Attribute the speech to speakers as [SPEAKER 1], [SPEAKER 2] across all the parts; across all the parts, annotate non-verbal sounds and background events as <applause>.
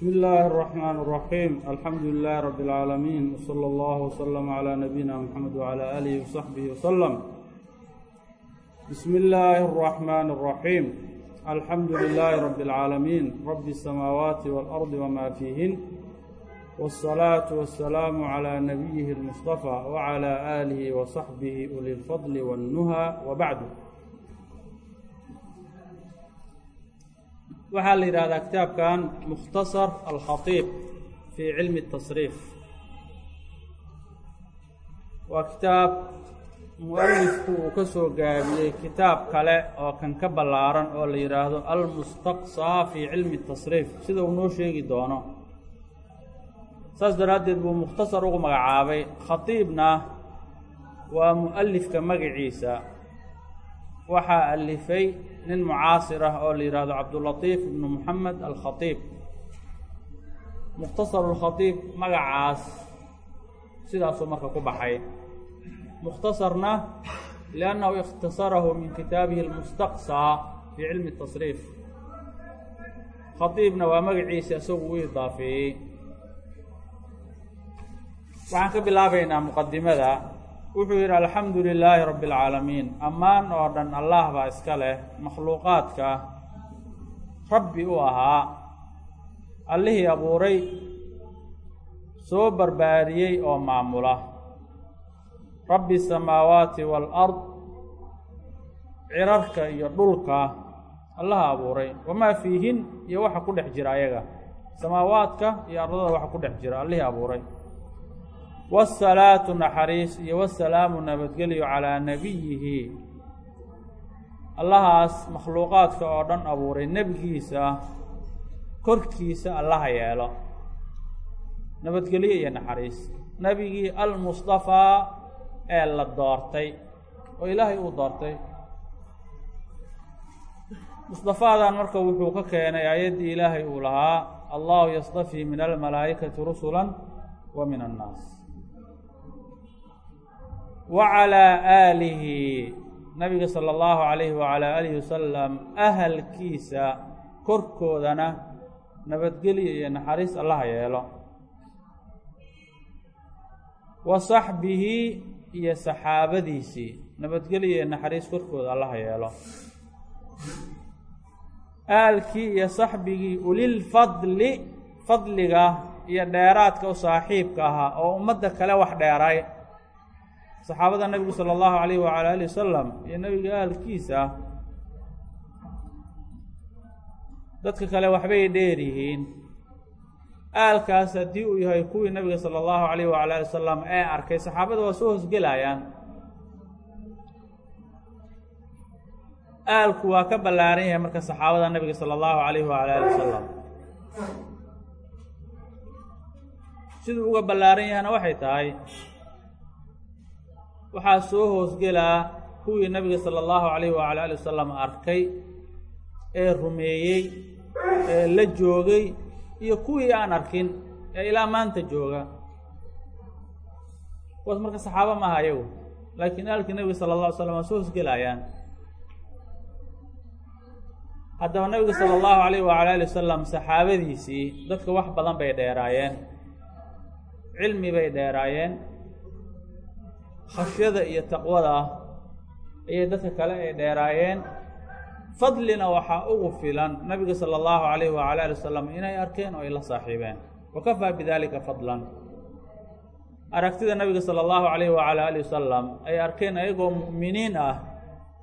[SPEAKER 1] bismi illaahi araxmaan araxiim alxamdu lilaahi rabbi alcaalamiin wsala allahu wslama calaa nabiyina moxamed wcala aalihi wsaxbihi wsalam bismi illaahi araxmaani araxiim alxamdu lilaahi rabbi alcaalamiin rabbi asamaawaati waalardi wamaa fiihin wاsalaatu wasalaamu calaa nabiyihi almustafaa wacalaa aalihi wasaxbihi ulilfadli wannuhaa wabacdu waxaa la yidhahdaa kitaabkan mukhtasar alkhatiib fii cilmi اtasriif waa kitaab mu'alifku uu ka soo gaabiyey kitaab kale oo kan ka ballaaran oo la yidhaahdo almustaqsaa fii cilmi اtasriif sida uu noo sheegi doono. Saas daraaddeed buu mukhtasar ugu magacaabay khatiibna waa mu'alifka magaciisa waxaa alifay nin mucaasir ah oo la yidhaahdo cabdulatiif ibnu moxamed alkhatiib. Mukhtasaru lkhatiib magacaas sidaasuu marka ku baxay. Mukhtasarna liannahu ikhtasarahu min kitaabihi almustaqsaa fii cilmi tasriif. Khatiibna waa magaciisa isagu u idaafeeyey waxaan ka bilaabaynaa muqadimada wuxuu yidhi alxamdu lilaahi rabbi alcaalamiin ammaan oo dhan allah baa iska leh makhluuqaadka rabbi u ahaa allihii abuuray soo barbaariyey oo maamula. Rabbi samaawaati waalard cirarka iyo dhulka allaha abuuray. Wamaa fiihin iyo waxa ku dhex jira ayaga. Samaawaadka iyo ardada waxa ku dhex jira allihii abuuray wالsalaatu naxariis iyo wasalaamu nabadgelyo calaa nabiyihi allahaas makhluuqaadka oo dhan abuuray nebigiisa korkiisa allaha yeelo nabadgelyo iyo naxariis nebigii almustafaa ee la doortay oo ilaahay uu doortay mustafaadan marka wuxuu ka keenay aayaddii ilaahay uu lahaa allahu yastafii min almalaa'ikati rusula wa min annaas wacalaa aalihi nabiga sala allahu calayhi wacalaa aalihi wasalam ahalkiisa korkoodana nabadgelyo iyo naxariis allaha yeelo. Wa saxbihi iyo saxaabadiisii nabadgelyo iyo naxariis korkooda allaha yeelo. Aalkii iyo saxbigii ulilfadli fadliga iyo dheeraadka u saaxiibka ahaa oo ummadda kale wax dheeray saxaabada nebigu sala allahu calayhi wacala alihi wasalam iyo nebiga ahalkiisa dadka kale waxbay dheer yihiin. Aalkaas haddii uu yahay kuwii nebiga sala allahu calayhi wacala ali wasalam ee arkay saxaabada waa soo hosgelayaan. Aalku waa ka ballaaran yahay marka saxaabada nebiga sala allahu calayhi wacala ali wasalam siduu uga ballaaran yahayna waxay tahay waxaa soo hoosgelaa kuwii nabiga sala allahu calayhi wacala ali wasalam arkay ee rumeeyey ee la joogay iyo kuwii aan arkin ee ilaa maanta jooga. Kuwaas marka saxaabo maaha ayagu laakiin aalkii nabiga sala alla ly slam waa soo hoosgelayaan haddaba nabiga sala allahu calayhi wacala ali wasalam saxaabadiisii dadka wax badan bay dheeraayeen cilmi bay dheeraayeen khashyada iyo taqwada ayay dadka kale ay dheeraayeen. Fadlina waxaa ugu filan nabiga sala allahu calayhi wacala ali wasalam inay arkeen oo ay la saaxiibeen. Wa kafaa bidalika fadlan. Aragtida nabiga sala allahu calayhi wacala ali wasalam ay arkeen ayagoo mu'miniin ah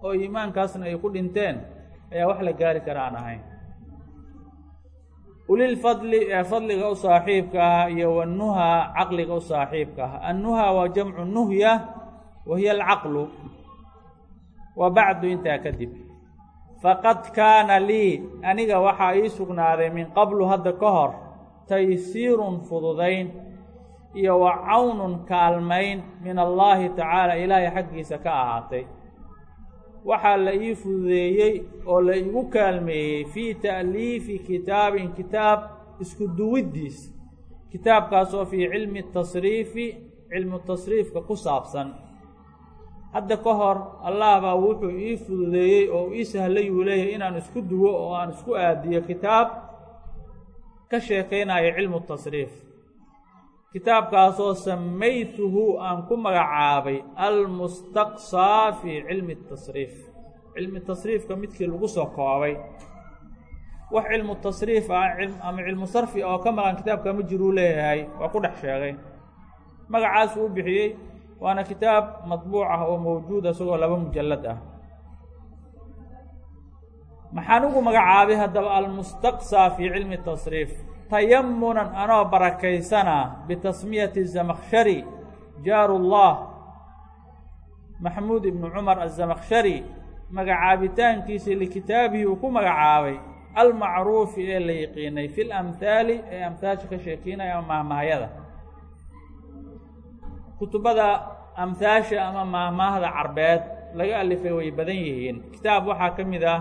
[SPEAKER 1] oo iimaankaasna ay ku dhinteen ayaa wax la gaari kara aan ahayn. Ulilfadli ee fadliga u saaxiibka ah iyo wanuha caqliga u saaxiibka ah. Annuha waa jamcu nuhya wa hiya alcaqlu wa bacdu intaa kadib faqad kaana lii aniga waxaa ii sugnaaday min qablu hadda ka hor taysiirun fududayn iyo wa cawnun kaalmayn min allaahi tacaala ilaahay xaggiisa ka ahaatay waxaa la ii fududeeyey oo la igu kaalmeeyey fii ta'liifi kitaabin kitaab isku duwiddiis kitaabkaasoo fii cilmi tasriifi cilmu tasriifka ku saabsan hadda ka hor allah baa wuxuu ii fududeeyey oo ii sahlayuu leeyahay inaan isku duwo oo aan isku aadiyo kitaab ka sheekaynaya cilmu tasriif. Kitaabkaasoo samaytuhu aan ku magacaabay almustaqsaa fii cilmi tasriif. Cilmi tasriifka midkii lagu soo koobay. Wax cilmu tasriif ah ama cilmu sarfi oo ka maqan kitaabka ma jiruu leeyahay waa ku dhex sheegay. Magacaasuu u bixiyey waana kitaab madbuuc ah oo mawjuud isagoo laba mujallad ah maxaan ugu magacaabay haddaba almustaqsaa fii cilmi tasriif tayamunan anoo barakaysana bitasmiyati zamakshari jaarullah maxamuud ibnu cumar azamakshari magacaabitaankiisii likitaabihi uu ku magacaabay almacruufi ee la yiqiinay fi lamhaali ee amhaasha ka sheekeynaya ama mahmahyada kutubada amhaasha ama mahmaahda carbeed laga alifay way badan yihiin. Kitaab waxaa ka mid ah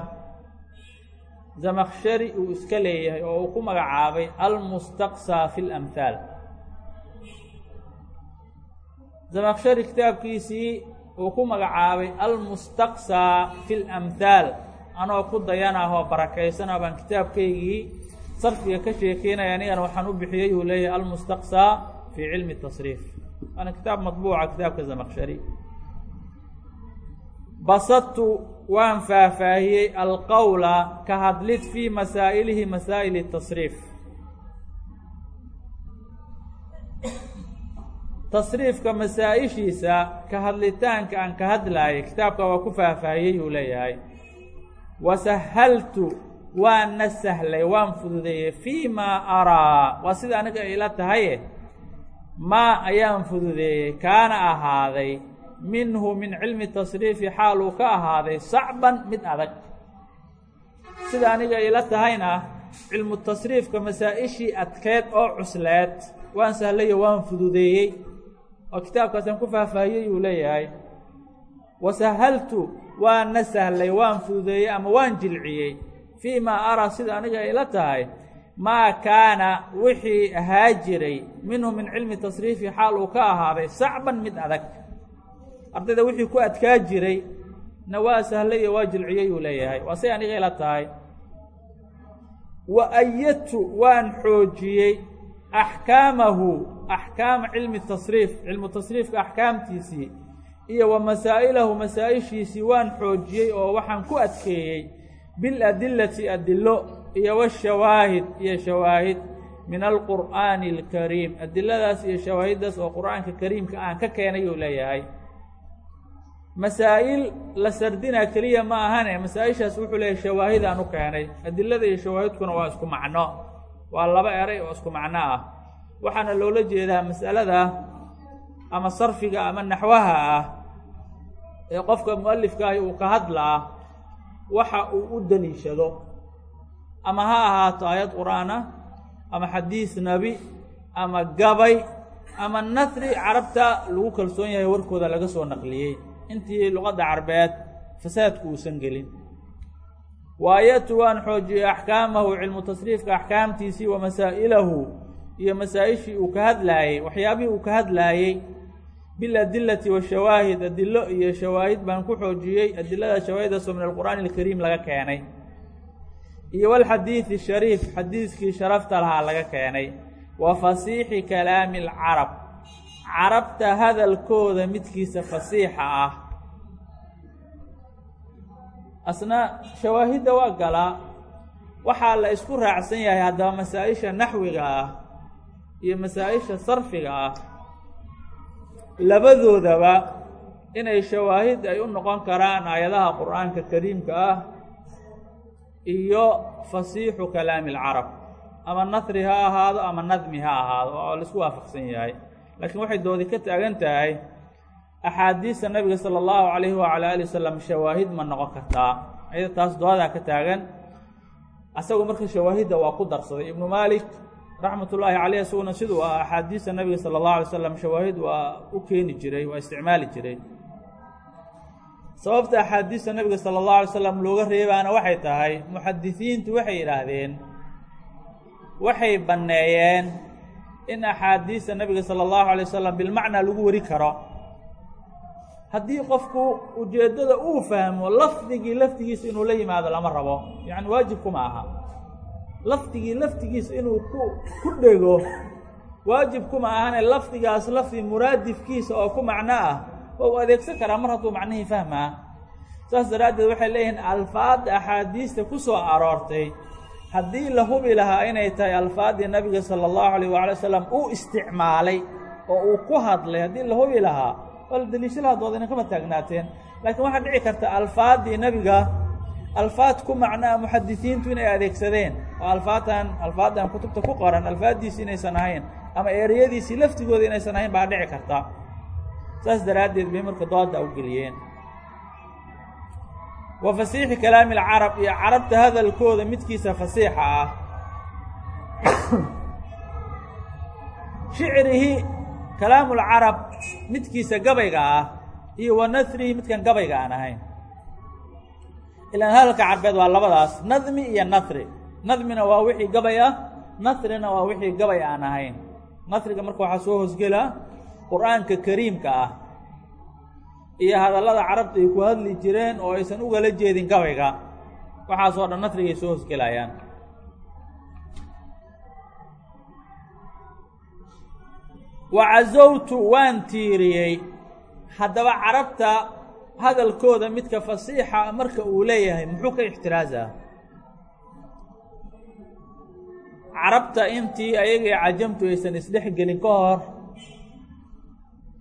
[SPEAKER 1] zamakshari uu iska leeyahay oo uu ku magacaabay almustaqsaa fi lamhaal zamakshari kitaabkiisii uu ku magacaabay almustaqsaa fi lamhaal anoo ku dayanah oo barakaysanah baan kitaabkaygii sarfiga ka sheekeynaya anigana waxaan u bixiyey uu leeyahay almustaqsaa fii cilmi tasriif waana kitaab madbuuca kitaabka zamakshari basadtu waan faahfaahiyey alqowla ka hadlid fii masaa'ilihi masaa'ili tasriif tasriifka masaa-ishiisa ka hadlitaanka aan ka hadlaayay kitaabka waa ku faahfaahiyey uu leeyahay wasahaltu waana sahlay waan fududeeyey fii maa araa waa sida aniga ila tahaye maa ayaan fududeeyey kaana ahaaday minhu min cilmi tasriifi xaal uu ka ahaaday sacban mid adag. Sida aniga ila tahayna cilmu tasriifka masaa-ishii adkeed oo cusleed waan sahlayo waan fududeeyey. Oo kitaabkaasaan ku faahfaahiyey uu leeyahay. Wasahaltu waana sahlay waan fududeeyey ama waan jilciyey. Fii maa araa sida aniga ila tahay maa kaana wixii ahaa jiray minhu min cilmi tasriifi xaal uu ka ahaaday sacban mid adag. Ardayda wixii ku adkaa jiray na waa sahlay iyo waa jilciyey uu leeyahay. Waa say aniga ila tahay. Wa ayadtu waan xoojiyey axkaamahu axkaama cilmi tasriif cilmu tasriifka axkaamtiisii iyo wa masaa'ilahu masaa-ishiisii waan xoojiyey oo waxaan ku adkeeyey biladillati adilo iyo washawaahid iyo shawaahid min alqur'aani alkariim. Adiladaas iyo shawaahiddaas oo qur'aanka kariimka aan ka keenay uu leeyahay. Masaa'il la sardinaa keliya ma ahane masaa-ishaas wuxuu leeyahay shawaahidaan u keenay. Adilada iyo shawaahidkuna waa isku macno. Waa laba eray oo isku macno ah. Waxaana loola jeedaa mas'alada ama sarfiga ama naxwaha ah ee qofka mu'alifkaahi uu ka hadlaa waxa uu u daliishado ama ha ahaato aayad qur'aan ah ama xadiis nebi ama gabay ama nasri carabta lagu kalsoon yahay warkooda laga soo naqliyey. Intii luqadda carbeed fasaadku uusan gelin. Waayatu waan xoojiyey axkaamahu cilmu tasriifka axkaamtiisii wa masaa'ilahu iyo masaa-ishii uu ka hadlaayey waxyaabihii uu ka hadlaayey. Biladillati washawaahid adilo iyo shawaahid baan ku xoojiyey adilada shawaahiddaasoo min alqur'aani alkariim laga keenay iyo walxadiidi shariif xadiiskii sharafta lahaa laga keenay. Wa fasiixi kalaami alcarab. Carabta hadalkooda midkiisa fasiixa ah. Asna shawaahidda waa galaa waxaa la isku raacsan yahay haddaba masaa-isha naxwiga ah iyo masaa-isha sarfiga ah. Labadoodaba inay shawaahid ay u noqon karaan aayadaha qur'aanka kariimka ah iyo fasiixu kalaami alcarab. Ama nasri ha ahaado ama nadmi ha ahaado oo la isku waafaqsan yahay. Laakiin waxay doodi ka taagan tahay axaadiista nabiga sala allahu calayhi wacala ali wasalam shawaahid ma noqon kartaa. Ayada taas doodaa ka taagan. Asagu marka shawaahidda waa ku darsaday. Ibnu maalik raxmatullaahi caleyh isaguna siduu ah axaadiista nabiga sala allahu alay slam shawaahid waa u keeni jiray waa isticmaali jiray sababta axaadiista nabiga sala allahu alay slam looga reebaana waxay tahay muxadisiintu waxay yidhaahdeen waxay banneeyeen in axaadiista nabiga sala allahu alay wasalam bilmacnaa lagu wari karo. Haddii qofku ujeeddada uu fahmo lafdigii lafdigiisa inuu la yimaado lama rabo yacni waajibkuma aha. Lafdigii laftigiisa inuu ku ku dhego waajib kuma ahane lafdigaas lafdi muraadifkiisa oo ku macno ah waa uu adeegsan karaa mar hadduu macnihii fahmaa. Saas daraaddeed waxay leeyihiin alfaadda axaadiista ku soo aroortay. Haddii la hubi lahaa inay tahay alfaaddii nabiga sala allahu alayh waala wasalam uu isticmaalay oo uu ku hadlay haddii la hubi lahaa waa la deliisho lahaa doodina kama taagnaateen laakiin waxaa dhici karta alfaaddii nebiga alfaad ku macnaa muxadisiintu inay adeegsadeen oo alfaadtan alfaaddan kutubta ku qoran alfaaddiisi inaysan ahayn ama ereyadiisii laftigooda inaysan ahayn baa dhici karta saas daraaddeed bay marka dooda u geliyeen. Wa fasiixi kalaami alcarab iyo carabta hadalkooda midkiisa fasiixa ah. Shicrihi kalaamu lcarab midkiisa gabayga ah iyo wa nasrihi midkan gabayga aan ahayn. Ilaan hadalka carbeed waa labadaas nadmi iyo nasri. Nadmina waa wixii gabay ah nasrina waa wixii gabay aan ahayn. Nasriga marka waxaa soo hoosgelaa qur'aanka kariimka ah iyo hadallada carabta ay ku hadli jireen oo aysan ugala jeedin gabayga waxaasoo dhan nasrigay soo hoosgelayaan wacazowtu waan tiiriyey. Haddaba carabta hadalkooda midka fasiixa marka uu leeyahay muxuu ka ixtiraasaa carabta intii ayagii cajamtu aysan isdhex gelin ka hor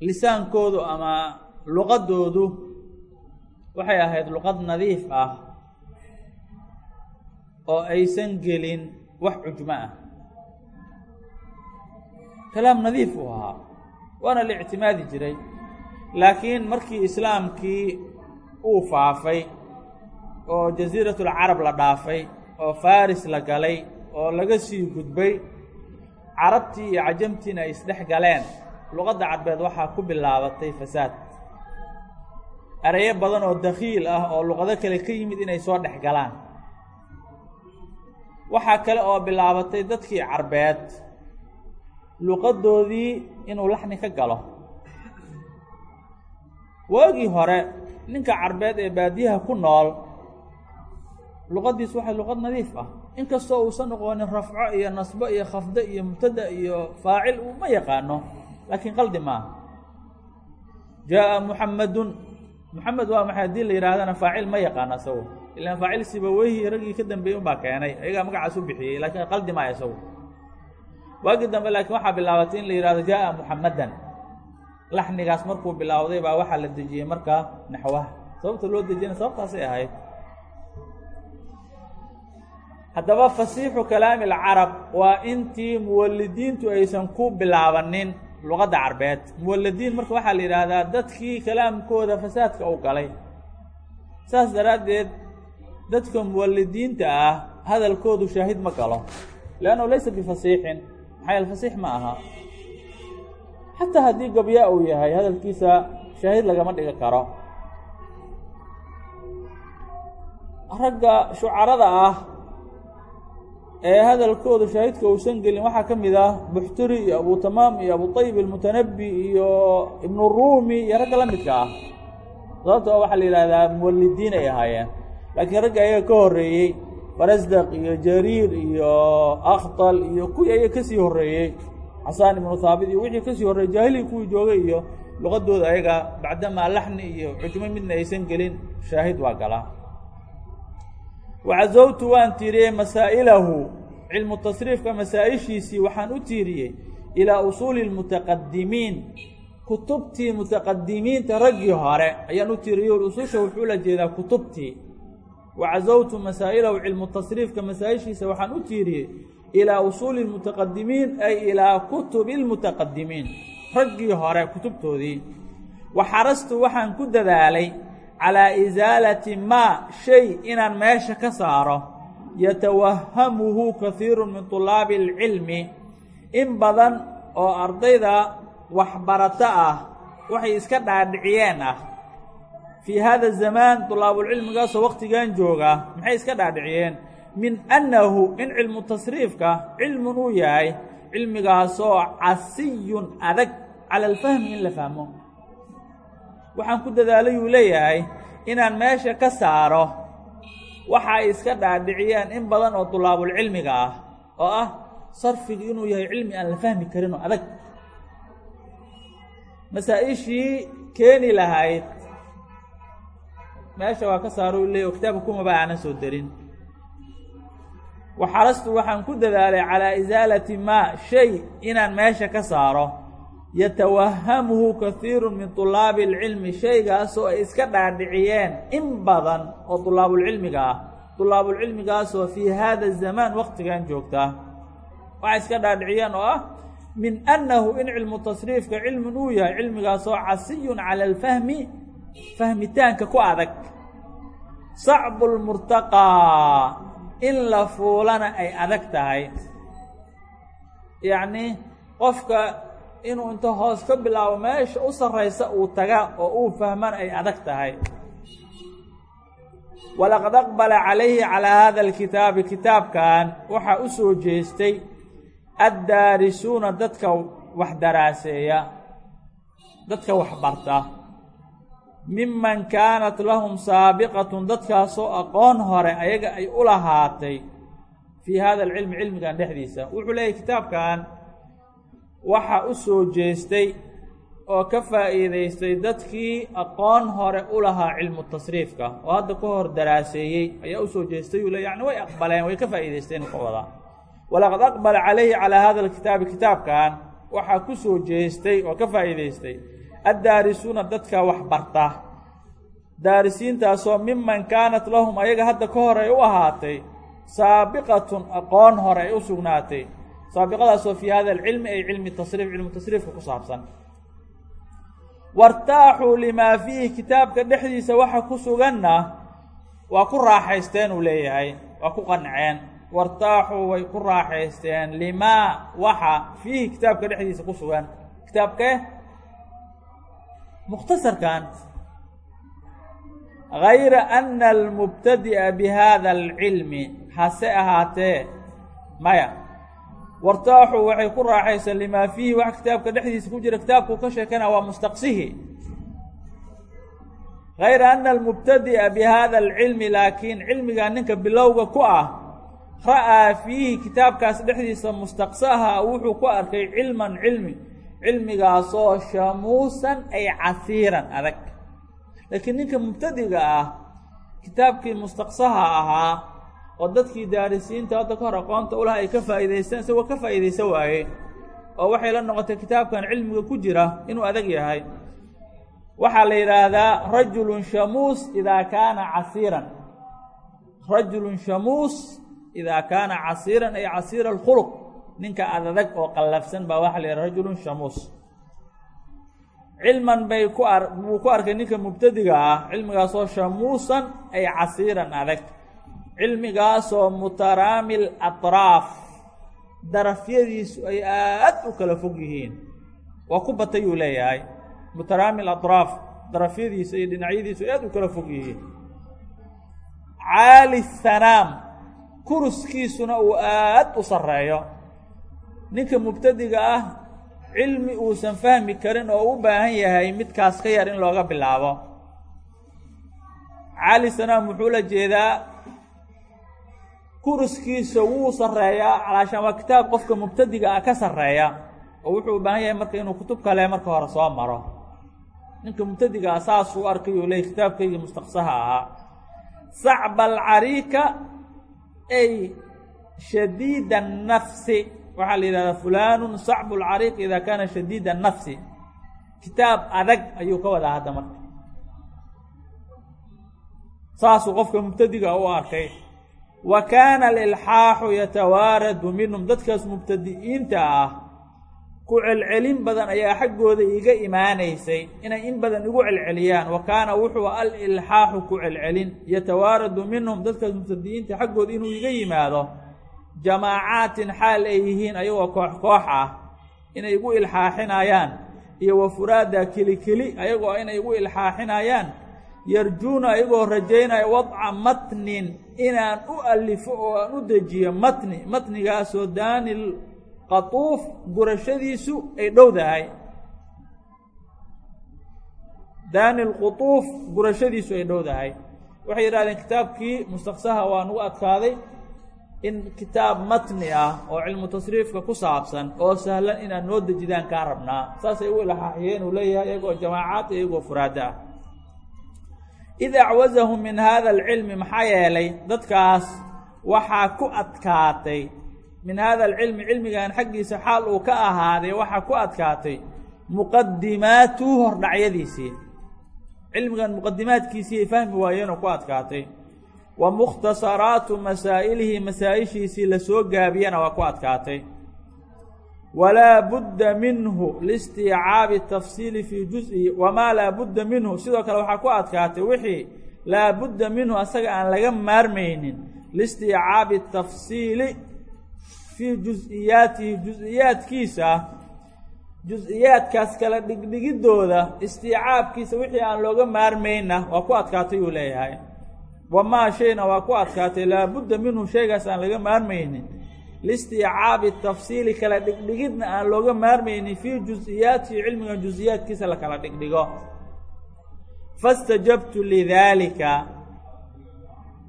[SPEAKER 1] lisaankoodu ama luqadoodu waxay ahayd luqad nadiif ah oo aysan gelin wax cujmo ah. Kalaam nadiif uu ahaa waana la ictimaadi jiray laakiin markii islaamkii uu faafay oo jasiiratulcarab la dhaafay oo faris la galay oo laga sii gudbay carabtii iyo cajamtiina ay isdhex galeen luqadda carbeed waxaa ku bilaabatay fasaad. Erayo badan oo dakhiil ah oo luqado kale ka yimid inay soo dhex galaan. Waxaa kale oo bilaabatay dadkii carbeed. Luqadoodii inuu laxni ka galo. Waagii hore ninka carbeed ee baadiyaha ku nool luqaddiis waxay luqad nadiif ah. Inkastoo uusan noqonin rafco iyo nasbo iyo khafdo iyo mubtada iyo faacil uu ma yaqaano laakiin qaldi maaha jaaءa muxamadun muxamed waa maxay? Hadii la yidhahdana faacil ma yaqaano isagu ilaan faacil sibaweyhi raggii ka dambeeyey unbaa keenay. Ayagaa magacaas u bixiyey laakiin qaldi maayo isagu waagii dambe laakiin waxaa bilaabatay in la yidhahdo jaaءa muxamadan laxnigaas markuu bilaawday baa waxaa la dejiyey markaa naxwaha sababta loo dejiyana sababtaasay ahayd. Haddaba fasiixu kalaami alcarab waa intii muwalidiintu aysan ku bilaabanin luqadda carbeed. Muwaladiin marka waxaa la yidhaahdaa dadkii kalaamkooda fasaadka u galay. Saas daraaddeed dadka muwalidiinta ah hadalkoodu shaahid ma galo. Leannahu laysa bifasiixin maxaa yael fasiix ma aha? Xataa haddii gabyaa uu yahay hadalkiisa shaahid lagama dhigi karo. Ragga shucarada ah ee hadalkooda shaahidka uusan gelin waxaa ka mid ah buxturi iyo abu tamaam iyo abu ayib almutanabi iyo ibnu ruumi iyo ragga la midka ah. Sababtoo waxaa la yidhahdaa muwalidiin ay ahaayeen. Laakiin ragga ayaga ka horreeyey farasdaq iyo jariir iyo aktal iyo kuwii ayaga ka sii horreeyey xasaan ibnu haabit iyo wixii ka sii horreeyey jaahilii kuwii joogay iyo luqadooda ayaga bacdamaa laxni iyo cujmo midna aysan gelin shaahid waa galaa wacazowtu waan tiiriyey masaa'ilahu cilmu tasriifka masaa-ishiisii waxaan u tiiriyey ilaa usuuli lmutaqadimiin kutubtii mutaqadimiinta raggii hore ayaan u tiiriyey ususha wuxuu la jeedaa kutubtii wacazowtu masaa'ilahu cilmu tasriifka masaa-ishiisa waxaan u tiiriyey ilaa usuuli lmutaqadimiin ay ilaa kutubi lmutaqadimiin raggii hore kutubtoodii waxarastu waxaan ku dadaalay calaa isaalati maa shay inaan meesha ka saaro yatawahamuhu kahiiru min tulaabi alcilmi. In badan oo ardayda waxbarato ah waxay iska dhaadhiciyeen ah. Fii hada zamaan tulaabulcilmigaasoo waqtigan jooga maxay iska dhaadhiciyeen? Min annahu in cilmu tasriifka cilmun uu yahay cilmigaasoo casiyun adag cala alfahmi in la fahmo waxaan ku dadaalay uu leeyahay inaan meesha ka saaro waxa ay iska dhaadhiciyeen in badan oo dulaabulcilmiga ah oo ah sarfigu inuu yahay cilmi aan la fahmi karin oo adag. Masaa-ishii keeni lahayd meesha waa ka saaro u leey oo kitaabka kumaba aanan soo darin. Waxarastu waxaan ku dadaalay calaa isaalati maa shay inaan meesha ka saaro yatawahamuhu kahiiru min tulaabi alcilmi shaygaasoo ay iska dhaadhiciyeen in badan oo tulaabulcilmiga ah. Tulaabulcilmigaasoo fii hada zamaan waqtigan joogtaa waxay iska dhaadhiciyeen oo ah min annahu in cilmu tasriifka cilmin uu yahay cilmigaasoo casiyun cala alfahmi fahmitaanka ku adag. Sacbu lmurtaqaa in la fuulana ay adag tahay. Yacni qofka inuu inta hoos ka bilaabo meesha u sarraysa uu taga oo uu fahmana ay adag tahay. Walaqad aqbala calayhi calaa hada alkitaabi kitaabkan waxaa u soo jeestay addaarisuuna dadka wax daraaseeya dadka wax barta. Miman kaanat lahum saabiqatun dadkaasoo aqoon hore ayaga ay u lahaatay fii hada alcilmi cilmigan dhexdiisa. Wuxuu leeyahy kitaabkan waxaa u soo jeestay oo ka faa'iidaystay dadkii aqoon hore u lahaa cilmu tasriifka. Oo hadda ka hor daraaseeyey ayaa u soo jeestay uu le yani way aqbaleen way ka faa'iidaysteen wadaa walaqad aqbala calayhi calaa hada alkitaabi kitaabkan waxaa ku soo jeestay oo ka faa'iidaystay. Addaarisuuna dadka wax barta. Daarisiintaasoo miman kaanat lahum ayaga hadda ka hor ay u ahaatay saabiqatun aqoon hore ay u sugnaatay saabiqadaasoo fii hada alcilmi ay cilmi tasriif cilmu tasriifka ku saabsan. Wartaaxuu limaa fiihi kitaabka dhexdiisa waxa ku suganna waa ku raaxaysteen uu leeyahay waa ku qanceen. Wartaaxuu way ku raaxaysteen limaa waxa fiihi kitaabka dhexdiisa ku sugan. Kitaabkee mukhtasarkan gayra ana almubtadi'a bihada alcilmi hase ahaatee maya wartaaxuu waxay ku raaxayseen limaa fiihi wax kitaabka dhexdiisa ku jira. Kitaabkuu ka sheekana waa mustaqsihi. Gayra ana almubtadi'a bihada alcilmi laakiin cilmiga ninka bilowga ku ah ra'aa fiihi kitaabkaas dhexdiisa mustaqsaha wuxuu ku arkay cilman cilmi. Cilmigaasoo shamuusan ay casiiran adag. Laakiin ninka mubtadiga ah kitaabkii mustaqsaha ahaa oo dadkii daarisiinta hadda ka hor aqoonta ulaha ay ka faa'iidaysteen isagoo ka faa'iidaysa waaye oo waxay la noqotay kitaabkan cilmiga ku jira inuu adag yahay. Waxaa la yidhaahdaa rajulun shamuus idaa kaana casiiran. Rajulun shamuus idaa kaana casiiran ay casiira alkhuluq. Ninka adadag oo qallafsan baa waxaa la yidhaha rajulun shamuus. Cilman bay ku ar buu ku arkay ninka mubtadiga ah cilmigaasoo shamuusan ay casiiran adag cilmigaasoo mutaraamil atraaf darafyadiisu ay aad u kala fog yihiin. Waa ku batayuu leeyahay. Mutaraamil atraaf darafyadiisa iyo dhinacyadiisu ay aad u kala fog yihiin. Caali hanaam kuruskiisuna uu aad u sarreeyo. Ninka mubtadiga ah cilmi uusan fahmi karin oo u baahan yahay midkaas ka yar in looga bilaabo. Cali sanaam wuxuu la jeedaa kuriskiisa wuu sarreeyaa calaashaan waa kitaab qofka mubtadiga ah ka sarreeya oo wuxuu u baahan yahay marka inuu kutub kale marka hore soo maro. Ninka mubtadiga ah saasuu arkay uu leeyay kitaabkaygii mustaqsaha ahaa. Sacba alcariika ay shadiida annafsi. Waxaa la yidhahdaa fulaanun sacbu lcariiq idaa kaana shadiida annafsi. Kitaab adag ayuu ka wadaa hadda marka. Saasuu qofka mubtadiga u arkay wa kaana alilxaaxu yatawaaradu minhum dadkaas mubtadi'iinta ah ku celcelin badan ayaa xaggooda iga imaanaysay inay in badan igu celceliyaan. Wa kaana wuxuu alilxaaxu ku celcelin yatawaaradu minhum dadkaas mubtadi'iinta xaggooda inuu iga yimaado jamaacaatin xaal ay yihiin ayagoo koox koox ah inay igu ilxaaxinayaan iyo wa furaada keli keli ayagoo inay igu ilxaaxinayaan yarjuuna ayagoo rajaynaya wadca matnin inaan u alifo oo aan u dejiyo matni matnigaasoo daanil qatuuf gurashadiisu ay dhowdahay. Daani lqutuuf gurashadiisu ay dhowdahay. Waxay yidhahdeen kitaabkii mustaqsaha waa nagu adkaaday in kitaab matni ah oo cilmu tasriifka ku saabsan oo sahlan inaad noo dejidaan kaa rabnaa. Saasay u ilxaaxiyeen uu leeyahay iyagoo jamaacaad iyo iyagoo furaada. ah id acwazahum min hada alcilmi maxaa yeelay dadkaas waxaa ku adkaatay. min hada alcilmi cilmigan xaggiisa xaal uu ka ahaaday waxaa ku adkaatay muqadimaatu hordhacyadiisii cilmigan muqadimaadkiisii ay fahmi waayeenoo ku adkaatay. wa mukhtasaraatu masaa'ilihi masaa-ishiisii la soo gaabiyana waa ku adkaatay walaa budda minhu liistiicaabi tafsiili fii juzihi wamaa laa budda minhu sidoo kale waxaa ku adkaatay wixii laa budda minhu asaga aan laga maarmaynin liistiicaabi tafsiili fii jus-iyaatihi jus-iyaadkiisa jus-iyaadkaas kala dhigdhigidooda istiicaabkiisa wixii aan looga maarmayna waa ku adkaatay uu leeyahay wamaa shayna waa ku adkaatay laabudda minhu shaygaas aan laga maarmaynin liistiicaabi tafsiili kala dhigdhigidna aan looga maarmaynin fii jus-iyaatihi cilmigan jus-iyaadkiisa la kala dhigdhigo. Fastajabtu lidaalika.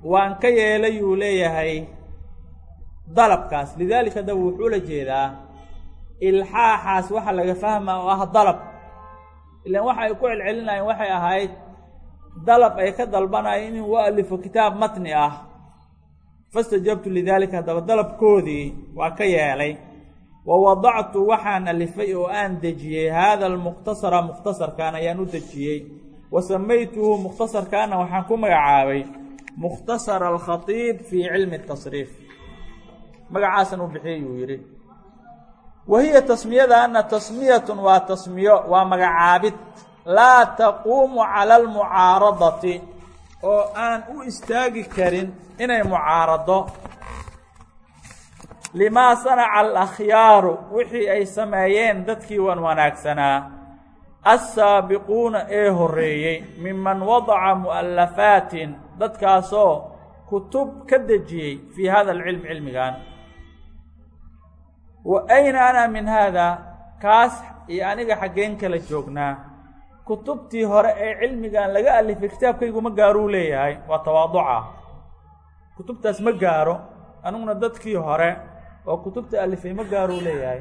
[SPEAKER 1] Waan ka yeelay uu leeyahay dalabkaas. Lidaalika daba wuxuu la jeedaa ilxaaxaas waxa laga fahmaa oo ah dalab. Ilaan waxa ay ku celcelinayeen waxay ahayd dalab ay ka dalbanayeen inuu u alifo kitaab matni ah fastajabtu lidaalika haddaba dalabkoodii waa ka yeelay. Wa wadactu waxaan alifay oo aan dejiyey haada almukhtasara mukhtasarkan ayaan u dejiyey. Wa samaytuhu mukhtasarkaana waxaan ku magacaabay mukhtasar alkhatiib fii cilmi tasriif. Magacaasan u bixiyey yuu yidhi. Wa hiya tasmiyadaana tasmiyatun waa tasmiyo waa magacaabid. Laa taquumu cala almucaaradati oo aan u istaagi karin inay mucaarado. Limaa sanaca alakhyaaru wixii ay sameeyeen dadkii wan wanaagsanaa. Assaabiquuna ee horreeyey miman wadaca mu'allafaatin dadkaasoo kutub ka dejiyey fii hada alcilmi cilmigan wa ayna ana min haada kaas iyo aniga xaggeen kala joognaa kutubtii hore ee cilmigan laga alifay kitaabkaygu ma gaaruu leeyahay. Waa tawaaduca. Kutubtaas ma gaaro aniguna dadkii hore oo kutubta alifay ma gaaruu leeyahay.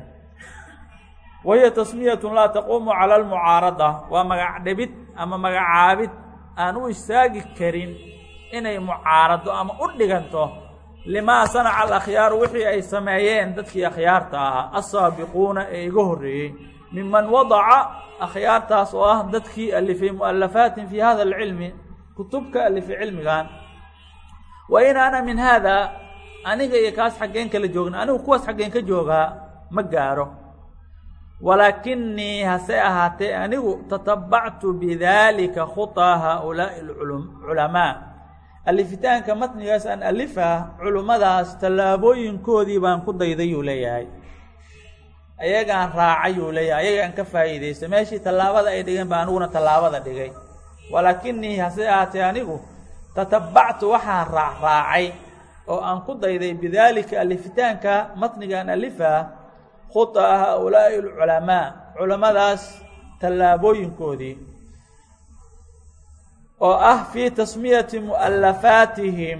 [SPEAKER 1] Wa hiya tasmiyatun laa taquumu cala almucaarada waa magac dhibid ama magacaabid aan u istaagi karin inay mucaarado ama u dhiganto. Limaa sanaca alakhyaaru wixii ay sameeyeen dadkii akhyaarta ahaa. Assaabiquuna ee iga horreeyey miman wadaca akhyaartaas oo ah dadkii alifay mu'alafaatin fii hada alcilmi kutubka alifay cilmigan wa in ana min haada aniga iyo kaas xaggeen kala joogna anigu kuwaas xaggeen ka joogaa ma gaaro walaakinii hase ahaatee anigu tatabactu bidaalika khuطaa haaulaa'i alculamaa alifitaanka matnigaas aan alifah culummadaas tallaabooyinkoodii baan ku dayday yuu leeyahay ayagaan raacay yuu leeyahay ayagaan ka faa'iidaystay. Meeshii tallaabada ay dhigeen baa aniguna tallaabada dhigay. Walaakinii hase ahaatee anigu tatabactu waxaan raacraacay oo aan ku dayday bidaalika alifitaanka matnigaan alifah khuطaa haaulaa'i alculamaa culammadaas tallaabooyinkoodii. Oo ah fii tasmiyati mu'alafaatihim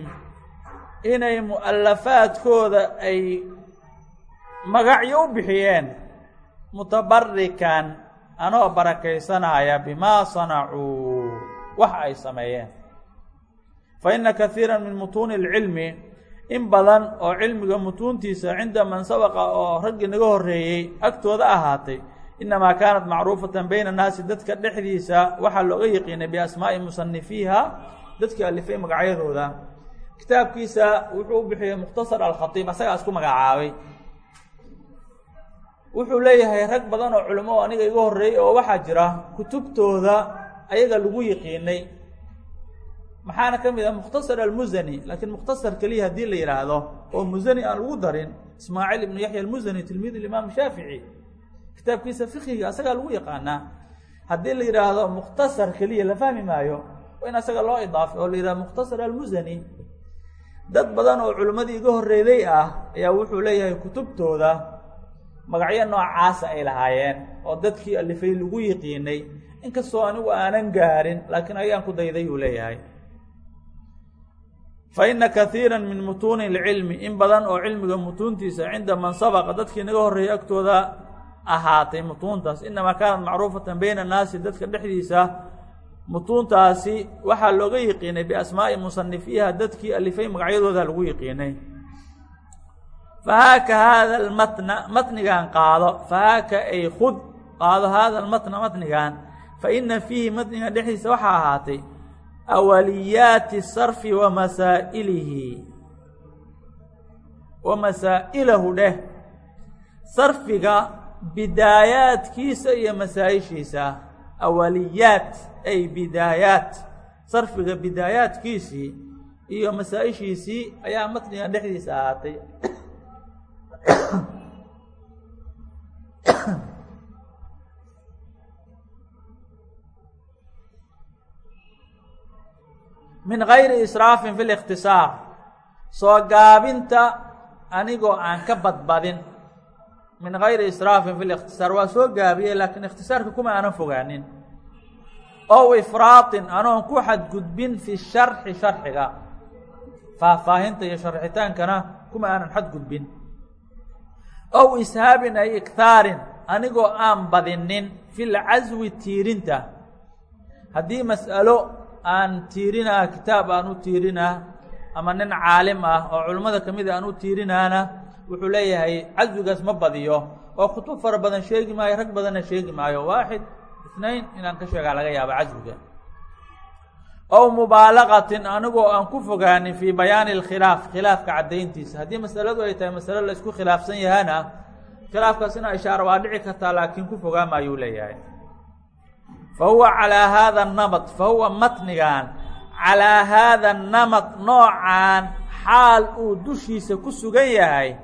[SPEAKER 1] inay mu'alafaadkooda ay magacyo u bixiyeen mutabarikan anoo barakaysanaya bimaa sanacuu wax ay sameeyeen. Fa ina kaiira min mutuuni اlcilmi in badan oo cilmiga mutuuntiisa cinda man sabaqa oo raggii naga horreeyey agtooda ahaatay inamaa kaanat macruufatan bayna annaasi dadka dhexdiisa waxaa looga yaqiinay biasmaa'i musanifiiha dadkii alifay magacyadooda. Kitaabkiisa wuxuu u bixiyey mukhtasar alkhatiib asagaa isku magacaabay wuxuu leeyahay rag badan oo culimo oo aniga iga horreeyey oo waxaa jira kutubtooda ayaga lagu yiqiinay. Maxaana ka mid ah mukhtasar almusani laakiin mukhtasar keliya haddii la yidhaahdo oo musani aan lagu darin ismaaciil ibnu yaxya almusani tilmiid imaam shaafici kitaabkiisa fikiga asagaa lagu yaqaanaa haddii la yidhaahdo mukhtasar keliya la fahmi maayo waa in asaga loo idaafay oo la yidhahdo mukhtasar almusani dad badan oo culimmadii iga horreeday ah ayaa wuxuu leeyahay kutubtooda magacyo noocaasa ay lahaayeen oo dadkii alifay lagu yiqiinay inkastoo anigu aanan gaarin laakiin ayaan ku dayday uu leeyahay. Fa ina kaiira min mutuuni lcilmi in badan oo cilmiga mutuuntiisa cinda man sabaqa dadkii naga horreeyay agtooda ahaatay mutuuntaas. Inamaa kaanat macruufatan bayna annaasi dadka dhexdiisa mutuuntaasi waxaa looga yiqiinay biasmaa'i musanifiiha dadkii alifay magacyadooda lagu yiqiinay fahaaka haada almatna matnigan qaado fahaaka ay khud qaado haada almatna matnigan fa ina fiihi matnigan dhexdiisa waxaa ahaatay awaliyaati sarfi wa masaa'ilihi wa masaa'ilahu dheh sarfiga bidaayaadkiisa iyo masaa-ishiisa awaliyaat ay bidaayaat sarfiga bidaayaadkiisii iyo masaa-ishiisii ayaa matnigan dhexdiisa ahaatay min gayri israafin fi likhtisaar soo gaabinta anigoo aan ka badbadin. Min gayri israafin fi likhtisaar waa soo gaabiyey laakiin ikhtisaarka kuma aanan fogaanin. Ow ifraatin anoon ku xadgudbin fi sharxi sharxiga. Faahfaahinta iyo sharxitaankana kuma aanan xadgudbin. Ow ishaabin ay ikhaarin anigoo aan badinin fi lcaswi tiirinta. Haddii mas'alo aan tiirinaa kitaab aan u tiirinaa ama nin caalim ah oo culimmada ka mid a aan u tiirinaana wuxuu leeyahay caswigaas ma badiyo oo kutub fara badan sheegi maayo rag badanna sheegi maayo. Waaxid isnayn inaan ka sheegaa laga yaaba caswiga ow mubaalaqatin anigoo aan ku fogaanin fii bayaani alkhilaaf khilaafka caddayntiisa. Haddii masaladu ay tahay masalo la isku khilaafsan yahana khilaafkaas inaa ishaara waa dhici kartaa laakiin ku fogaan maayuu leeyahay fa huwa calaa haada namad fa huwa matnigan calaa haada namad noocaan xaal uu dushiisa ku sugan yahay.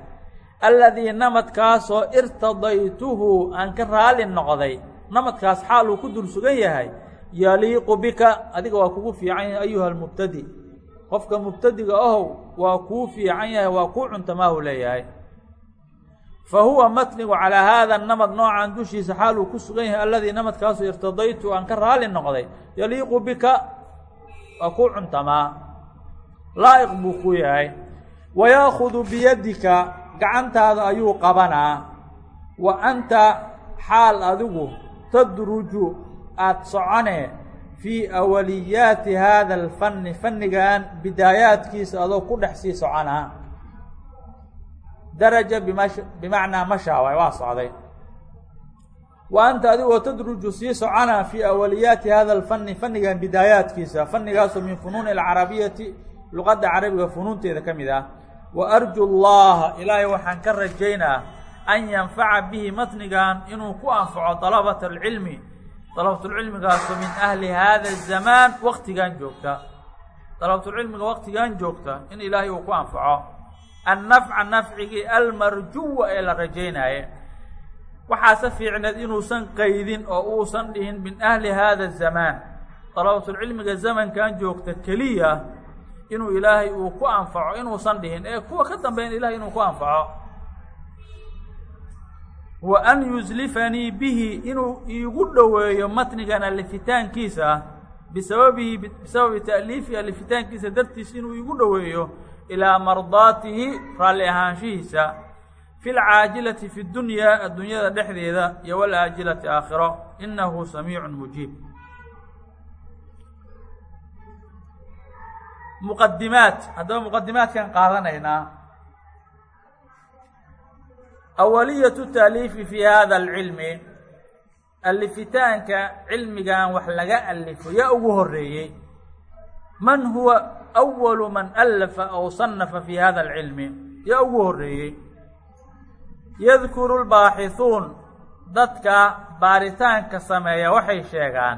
[SPEAKER 1] alladii namadkaasoo irtadaytuhu aan ka raali noqday namadkaas xaal uu ku dul sugan yahay yaliiqu bika adiga waa kugu fiican yahay ayuha almubtadi qofka mubtadiga ahow waa kuu fiican yahay waa kuu cuntamaahu leeyahay fa huwa matnigu calaa haada namad noocan dushiisa xaal uu ku sugan yahay alladii namadkaasu irtadaytu aan ka raali noqday yaliiqu bika waa kuu cuntamaa laa'iq buu ku yahay wayaakudu biyadika gacantaada ayuu qabanaa wa anta xaal adigu tadruju aada socone fii awaliyaati haada alfanni fannigan bidaayaadkiisa adoo ku dhex sii soconaa daraja bimacnaa mashaa waay waa socday. Wa anta adigoo tadruju sii soconaa fii awaliyaati hada alfanni fannigan bidaayaadkiisa fannigaasoo min funuuni alcarabiyati luqadda carabiga funuunteeda ka mid ah. Wa arju llaha ilaahay waxaan ka rajaynaa an yanfaca bihi matnigan inuu ku anfaco dalabata alcilmi. Dalabatulcilmigaasu min ahli hada azamaan waktigan joogta. Dalabatulcilmiga waktigan joogta in ilaahay uu ku anfaco annafca nafcigii almarjuwa ee la rajaynaaye waxaase fiicneed inuusan qaydin oo uusan dhihin min ahli hada azamaan dalabatulcilmiga zamankan joogta keliya inuu ilaahay uu ku anfaco inuusan dhihin ee kuwa ka dambeyn ilahay inuu ku anfaco wa an yuslifanii bihi inuu iigu dhoweeyo matnigan alifitaankiisa bisababihi bisababi ta'liifi alifitaankiisa dartiis inuu iigu dhoweeyo ilaa mardaatihi raalli ahaanshihiisa fi lcaajilati fi dunyaa addunyada dhexdeeda iyo walaajilati aakhiro inahu samiicun mujiib. Muqadimaat haddaba muqadimaadkan qaadanaynaa awaliyatu taaliifi fi hada alcilmi alifitaanka cilmigan wax laga alifo yaa ugu horeeyey man huwa awalu man alafa aw sanafa fi hada alcilmi yaa ugu horeeyey yadkuru lbaaxithuun dadka baaritaanka sameeya waxay sheegaan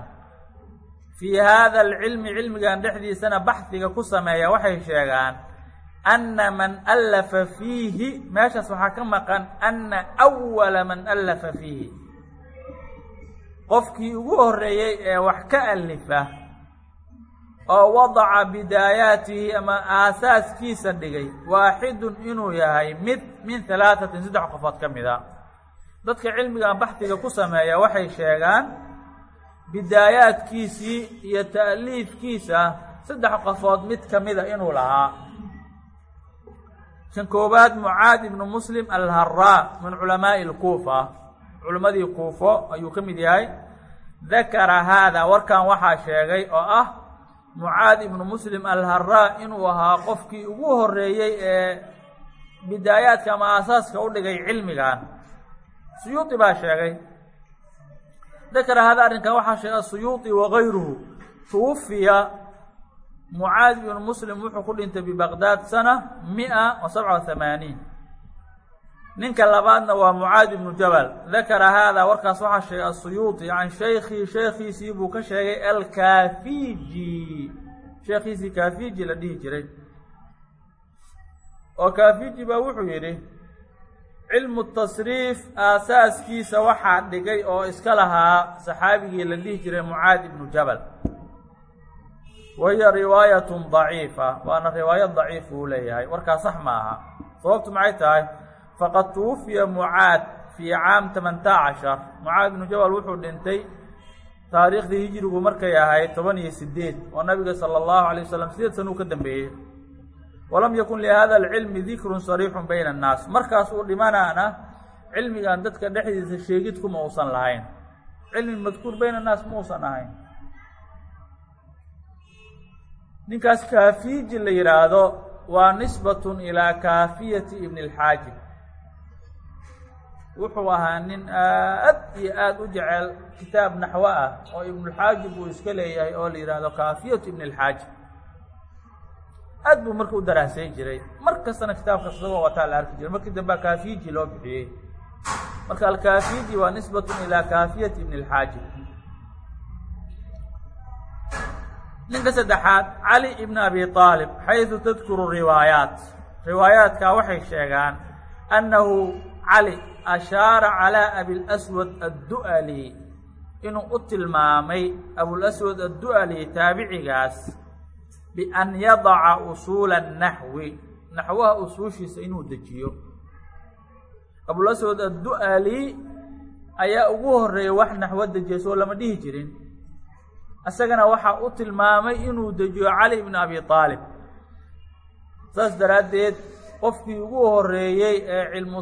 [SPEAKER 1] fii hada alcilmi cilmigan dhexdiisana baxdiga ku sameeya waxay sheegaan anna man alafa fiihi meeshaas waxaa ka maqan anna awala man alafa fiihi qofkii ugu horeeyey ee wax ka alifa oo wadaca bidaayaatihi ama aasaaskiisa dhigay waaxidun inuu yahay mid min halaatatin saddex qofood ka mid a dadka cilmigan baxdiga ku sameeya waxay sheegaan bidaayaadkiisii iyo ta'liifkiisa saddex qofood mid kamida inuu lahaa. Kan koowaad mucaad ibnu muslim alharaa min culamaaءi اlkuufa culimmadii kuufo ayuu ka mid yahay. Dakara haada warkan waxaa sheegay oo ah mucaad ibnu muslim alharaa inuu ahaa qofkii ugu horeeyey ee bidaayaadka ama aasaaska u dhigay cilmigan suyuuطi baa sheegay. Dakara haada arrinkan waxaa sheegay suyuuطi wagayruhu twufiya mucaad ibnu muslim wuxuu ku dhintay bibaqdaad sana mia wa sabca wa hamaaniin ninka labaadna waa mucaad ibnu jabal. Dakara haada warkaas waxaa sheegay asuyuuطi can shaykhi sheekhiisii buu ka sheegay alkafiji sheekhiisii kafiji la dhihi jiray. Oo kafiji baa wuxuu yidhi cilmu tasriif aasaaskiisa waxaa dhigay oo iska lahaa saxaabigii la dhihi jiray mucaad ibnu jabal. Wahiya riwaayat daciifa waana riwaayad daciif uu leeyahay. Warkaa sax ma aha. Sababtu maxay tahay faqad tuwufiya mucaad fii caam tamanta cashar mucaad ibnu jabal wuxuu dhintay taariikhdii hijrigu markay ahayd toban iyo sideed oo nabiga sala allahu alay wasalam sideed sana uu ka dambeeyey. Walam yakun lihada alcilmi dikrun sariixun bayna annaas. Markaas uu dhimanaana cilmigan dadka dhexdiisa sheegid kuma uusan lahayn. Cilmi madkuur bayna annaas ma uusan ahayn. Ninkaas kaafiji la yidhaahdo waa nisbatun ilaa kaafiyati ibni اlxaajib wuxuu ahaa nin aad iyo aad u jecel kitaab naxwo ah oo ibnulxaajib uu iska leeyahay oo la yidhaahdo kaafiyatu ibn اlxaajib aad buu marka u daraasayn jiray. Mar kastana kitaabka isagoo wataa la arki jiray. Markii dambea kaafiji loo bixiyey. Marka alkaafiji waa nisbatun ilaa kaafiyati ibn اlxaajib ninka saddexaad cali ibn abi aalib xaysu tadkuru riwaayaat. Riwaayaadka waxay sheegaan annahu cali ashaara calaa abilaswad addu'ali inuu u tilmaamay abulaswad addu'ali taabicigaas bian yadaca usuula naxwi naxwaha usuushiisa inuu dejiyo. Abulaswad addu'ali ayaa ugu horeeyay wax naxwo dejiya soo lama dhihi jirin. Isagana waxaa u tilmaamay inuu dejiyo cali ibn abi aalib saas daraaddeed qofkii ugu horeeyey ee cilmu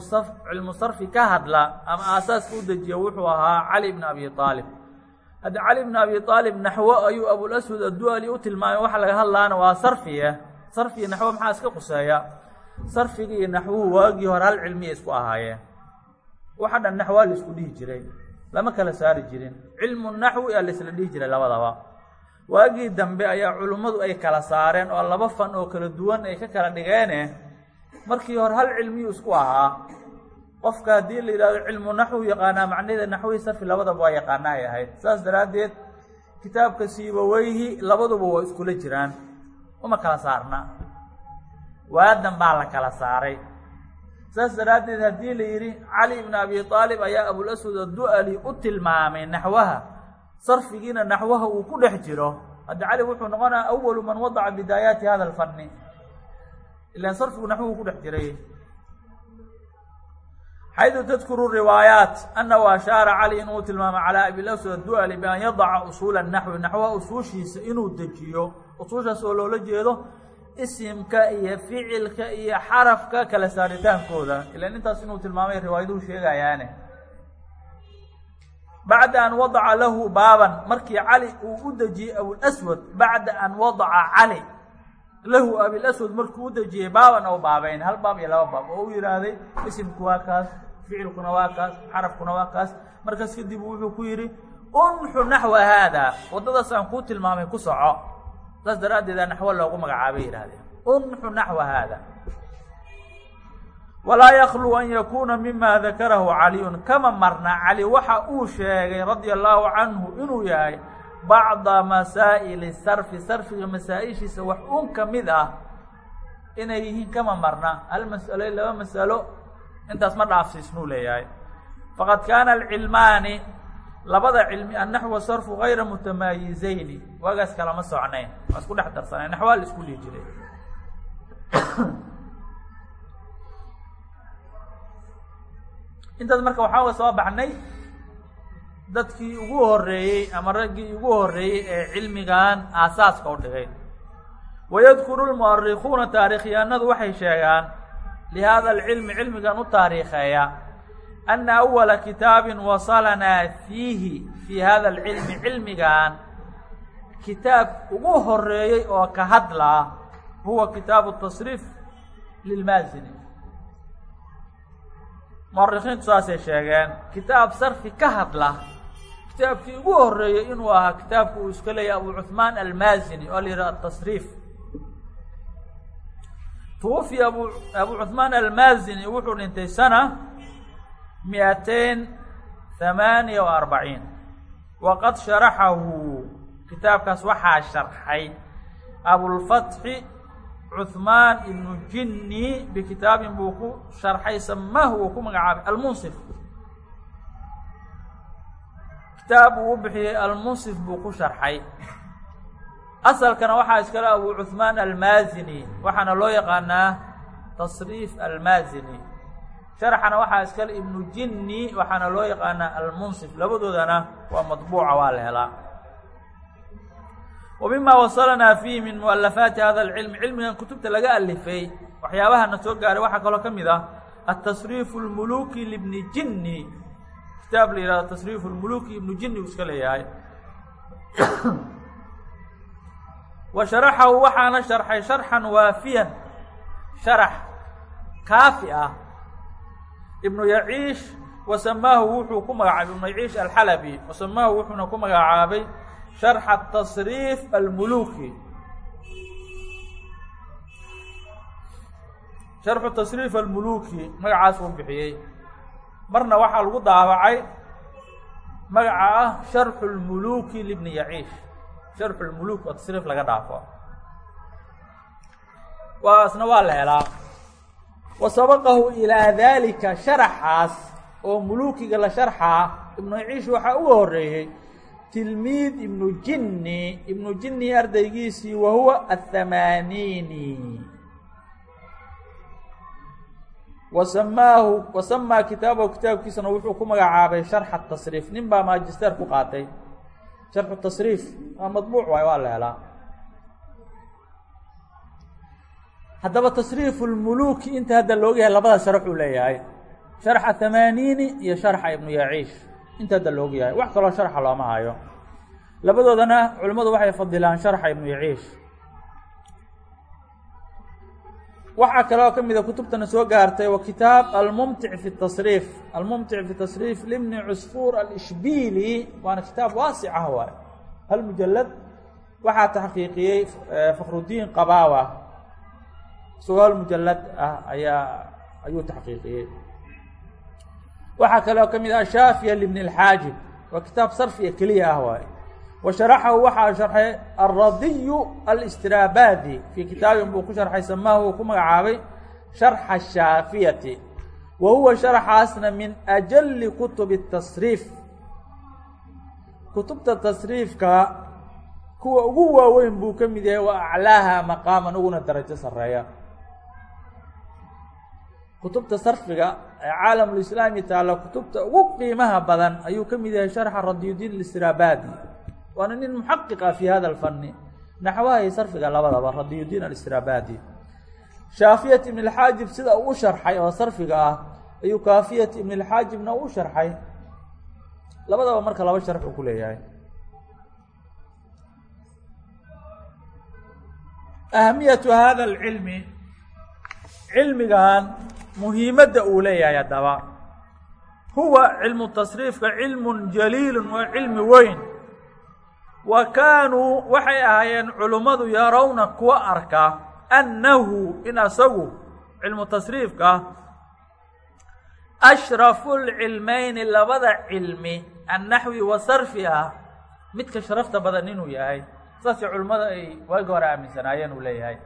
[SPEAKER 1] cilmu sarfi ka hadla ama aasaaska u dejiya wuxuu ahaa cali ibn abi aalib hadda cali ibn abi aalib naxwo ayuu abulaswad addu'ali u tilmaamay waxa laga hadlaana waa sarfiya sarfiya naxwo maxaa iska quseeya? Sarfiga iyo naxwuhu waagii hore hal cilmiya isku ahaayeen. Waxa dhan naxwaa la isku dhihi jiray lama kala saari jirin. Cilmu naxwi aa laisla dhihi jiray labadaba. Waagii dambe ayaa culimmadu ay kala saareen oo laba fan oo kala duwan ay ka kala dhigeene markii hore hal cilmiyu isku ahaa qofka haddii la yidhahdo cilmu naxwi yaqaanaa macnaheeda naxwi sarfi labadaba waa yaqaana ay ahayd. Saas daraaddeed kitaabka siibaweyhi labaduba waa iskula jiraan. Uma kala saarna. Waadan baa la kala saaray. Saas daraaddeed haddii la yidhi cali ibn abi aalib ayaa abulaswad addu'ali u tilmaamay naxwaha sarfigiina naxwaha uu ku dhex jiro. Hadda cali wuxuu noqonaya awalu man wadaca bidaayaati hada alfanni ilan sarfigu naxwuhu ku dhex jiray xaydu tadkuru riwaayaat anahu ashaara cali inuu tilmaamay calaa abilaswad addu'ali bian yadaca usuula naxwi naxwaha usuushiisa inuu dejiyo usuushaas oo loola jeedo isimka iyo ficilka iyo xarafka kala saaritaankooda ilan intaas inuu tilmaamay riwaayaduhu sheegayaane bacda an wadaca lahu baaban markii cali uu u dejiyey abulaswad bacda an wadaca cali lahu abilaswad markuu u dejiyey baaban oo baabeyn hal baab iyo laba baab. Oo u yidhaahday isimku waa kaas ficilkuna waa kaas xarafkuna waa kaas. Markaas kadib wuxuu ku yidhi unxu naxwa haada. Waddadaas aan kuu tilmaamay ku soco. Saas daraaddeeda naxwo loogu magacaabay yidhahdeen unxu naxwa haada. Walaa yaklu an yakuuna mima dakarahu caliyun. Kama marna cali waxa uu sheegay radia allahu canhu inuu yahay bacda masaa'ili sarfi sarfiga masaa-ishiisa wax un ka mid ah inay yihiin kama marna. Hal mas'alo laba masalo intaas ma dhaafsiisnuu leeyahay. Faqad kaana alcilmaani labada cilmi annaxwa sarfu gayra mutamaayizayni. Waagaas kalama socnayn. Waa isku dhex darsanay naxwaa la isku dhihi jiray. <coughs> Intaas marka waxaa soo baxnay dadkii ugu horeeyey ama raggii ugu horeeyey ee cilmigan aasaaska u dhigay. Wayadkuru lmu'arikuuna taarikhyaanadu waxay sheegaan lihada alcilmi cilmigan u taariikheeya ana awala kitaabin wasalanaa fiihi fii hada alcilmi cilmigan kitaab ugu horeeyey oo ka hadlaa huwa kitaabu tasriif lilmaasini muarikiintu saasay sheegeen kitaab sarfi ka hadla kitaabkii ugu horeeyey inuu ahaa kitaabku uu iska leeyahy abu cuثmaan almaasini oo la yidhaha atasriif twufiya abu abu cuثmaan almaasini wuxuu dhintay sana miatain hamaaniya wa arbaciin waqad sharaxahu kitaabkaas waxaa sharxay abulfatxi cuثmaan ibnu jinni bikitaabin buu ku sharxay samaahu uu ku magacaabay almunsif kitaab uu u bixiyey almunsif buu ku sharxay. Asalkana waxaa iskale abu cuhmaan almaazini waxaana loo yaqaanaa tasriif almaazini. Sharxana waxaa iskale ibnu jinni waxaana loo yaqaanaa almunsif. Labadoodana waa madbuuca waa la helaa. Wa mima wasalanaa fiihi min mualafaati hada alcilmi cilmigan kutubta laga alifay waxyaabahana soo gaaray waxaa kaloo ka mid ah atasriifu lmuluki libni jinni kitaab la yihahdo tasriif اlmuluki ibnu jinni uu iska leeyahay. <clears throat> Wa sharaxahu waxaana sharxay sharxan waafiyan sharax kaafi ah. Ibnu yaciish wa samaahu wuxuu ku magacaabay ibnu yaciish alxalabi wa samaahu wuxuuna ku magacaabay sharxa tasriif almuluki sharxu tasriif almuluki magacaas uu bixiyey marna waxaa lagu daabacay magaca ah sharxu lmuluki libni yaciish. Sharxu lmuluk oo tasriif laga dhaafo. Waasna waa la helaa. Wa sabaqahu ilaa daalika sharaxaas oo mulukiga la sharxaa ibnu yaciish waxaa uga horeeyey tilmiid ibnu jinni. Ibnu jinni ardaygiisii wa huwa athamaaniini wa samaahu wa samaa kitaabahu kitaabkiisana wuxuu ku magacaabay sharxa tasriif. Nin baa maajisteer ku qaatay. Sharxu tasriif waa madbuuc waay waa la haddaba tasriifu lmuluki inta hadda looga yahay labada sharxuu leeyahay. Sharxa thamaaniini iyo sharxa ibnu yaciish inta hadda looga yahay. Wax kaloo sharxa looma hayo. Labadoodana culimmadu waxay fadilaan sharxa ibnu yaciish waxaa kaloo ka mida kutubtana soo gaartay wa kitaab almumtic fi tasriif almumtic fi tasriif libni cusfuur alishbili. Waana kitaab waasic ah waay. Hal mujalad waxaa taxqiiqiyey fakrudiin qabawa isagoo hal ah ayaa ayuu taxqiiqiyey waxaa kaloo ka mid ah shaafiya libni اlxaajib waa kitaab sarfiya keliya ah waay wa sharaxahu waxaa sharxay alradiyu alistrabadi fii kitaabin buu ku sharxay samaahu uu ku magacaabay? Sharxa shaafiyati. Wa huwa sharxaasna min ajali kutubi tasriif kutubta tasriifka kuwa ugu waaweyn buu ka mid yahay wa aclaaha maqaaman uguna darajo sareeya kutubta sarfiga ee caalamulislaami taalla kutubta ugu qiimaha badan ayuu ka mid yahay sharxa radiyudiin alistrabadi waana nin muxaqiqa fi hada alfani naxwaha iyo sarfiga labadaba radiyudiin alistrabadi shaafiyat ibn اlxaajib sida uu u sharxay oo sarfiga ah ayuu kaafiyat ibn اlxaajibna u sharxay. Labadaba marka laba sharx uu ku leeyahay. Ahamiyatu hada alcilmi cilmigan muhiimadda uu leeyahay haddaba. Huwa cilmu tasriifka cilmun jaliilun waa cilmi weyn wa kaanuu waxay ahaayeen culummadu yarawna kuwa arka annahu in asagu cilmu tasriifka ashrafu lcilmayni labada cilmi annaxwi wa ah midka sharafta badan inuu yahay saasay culimmada ay waagi hore aaminsanaayeen uu leeyahay.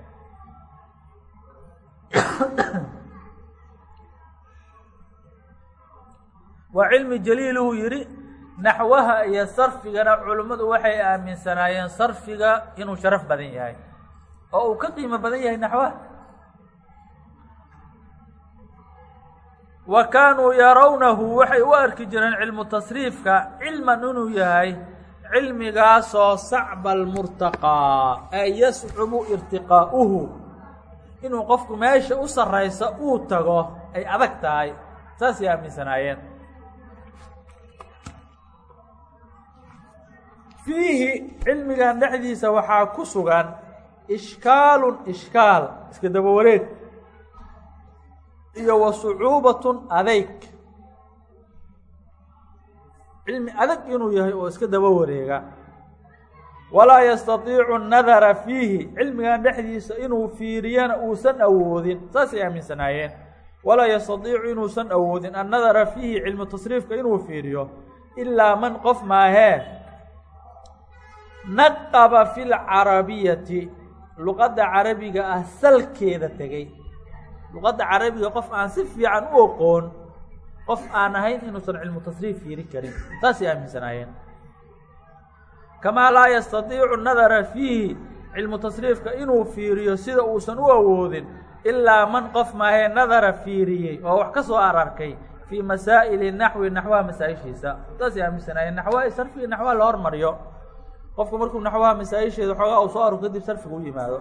[SPEAKER 1] <coughs> Waa cilmi jaliiluhu yidhi naxwaha iyo sarfigana culimmadu waxay aaminsanaayeen sarfiga inuu sharaf badan yahay. Oo uu ka qiimo badan yahay naxwaha. Wa kaanuu yarawnahu waxay u arki jireen cilmu tasriifka cilman inuu yahay cilmigaasoo sacba almurtaqaa ay yascubu irtiqaa'uhu. Inuu qofku meesha u sarraysa uu tago ay adag tahay. Saasay aaminsanaayeen fiihi cilmigan dhexdiisa waxaa ku sugan ishkaalun ishkaal iska daba wareeg iyo wa sucuubatun adeyg cilmi adag inuu yahay oo iska daba wareega walaa yastatiicu nadara fiihi cilmigan dhexdiisa inuu fiiriyana uusan awoodin saasay aaminsanaayeen. Walaa yastatiicu inuusan awoodin annadara fiihi cilmu tasriifka inuu fiiriyo ilaa man qof maahee naqaba fi lcarabiyati luqadda carabiga ah salkeeda tegey. Luqadda carabiga qof aan si fiican u oqoon qof aan ahayn inuusan cilmu tasriif fiiri karin. Saasay aaminsanaayeen. Kamaa laa yastatiicu nadara fiihi cilmu tasriifka inuu fiiriyo sida uusan u awoodin ilaa man qof maahee nadara fiiriyey oo wax ka soo ararkay fii masaa'ili naxwi naxwaha masaa-ishiisa. Saasay aaminsanaayeen. Naxwaha sarfiga naxwaha la hormariyo qofku markuu naxwaha masaa-isheeda xoogaa uu soo arko kadib sarfiga u yimaado.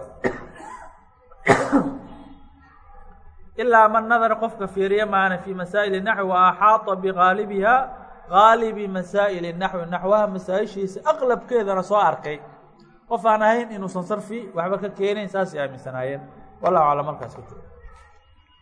[SPEAKER 1] Ilaa man nadara qofka fiiriya maana fii masaa'ili naxwi wa axaata bigaalibiha gaalibi masaa'ili naxwi. Naxwaha masaa-ishiisa aqlabkeedana soo arkay. Qof aan ahayn inuusan sarfi waxba ka keenayn saasay aaminsanaayeen. Wallahu aclam markaas ku jiro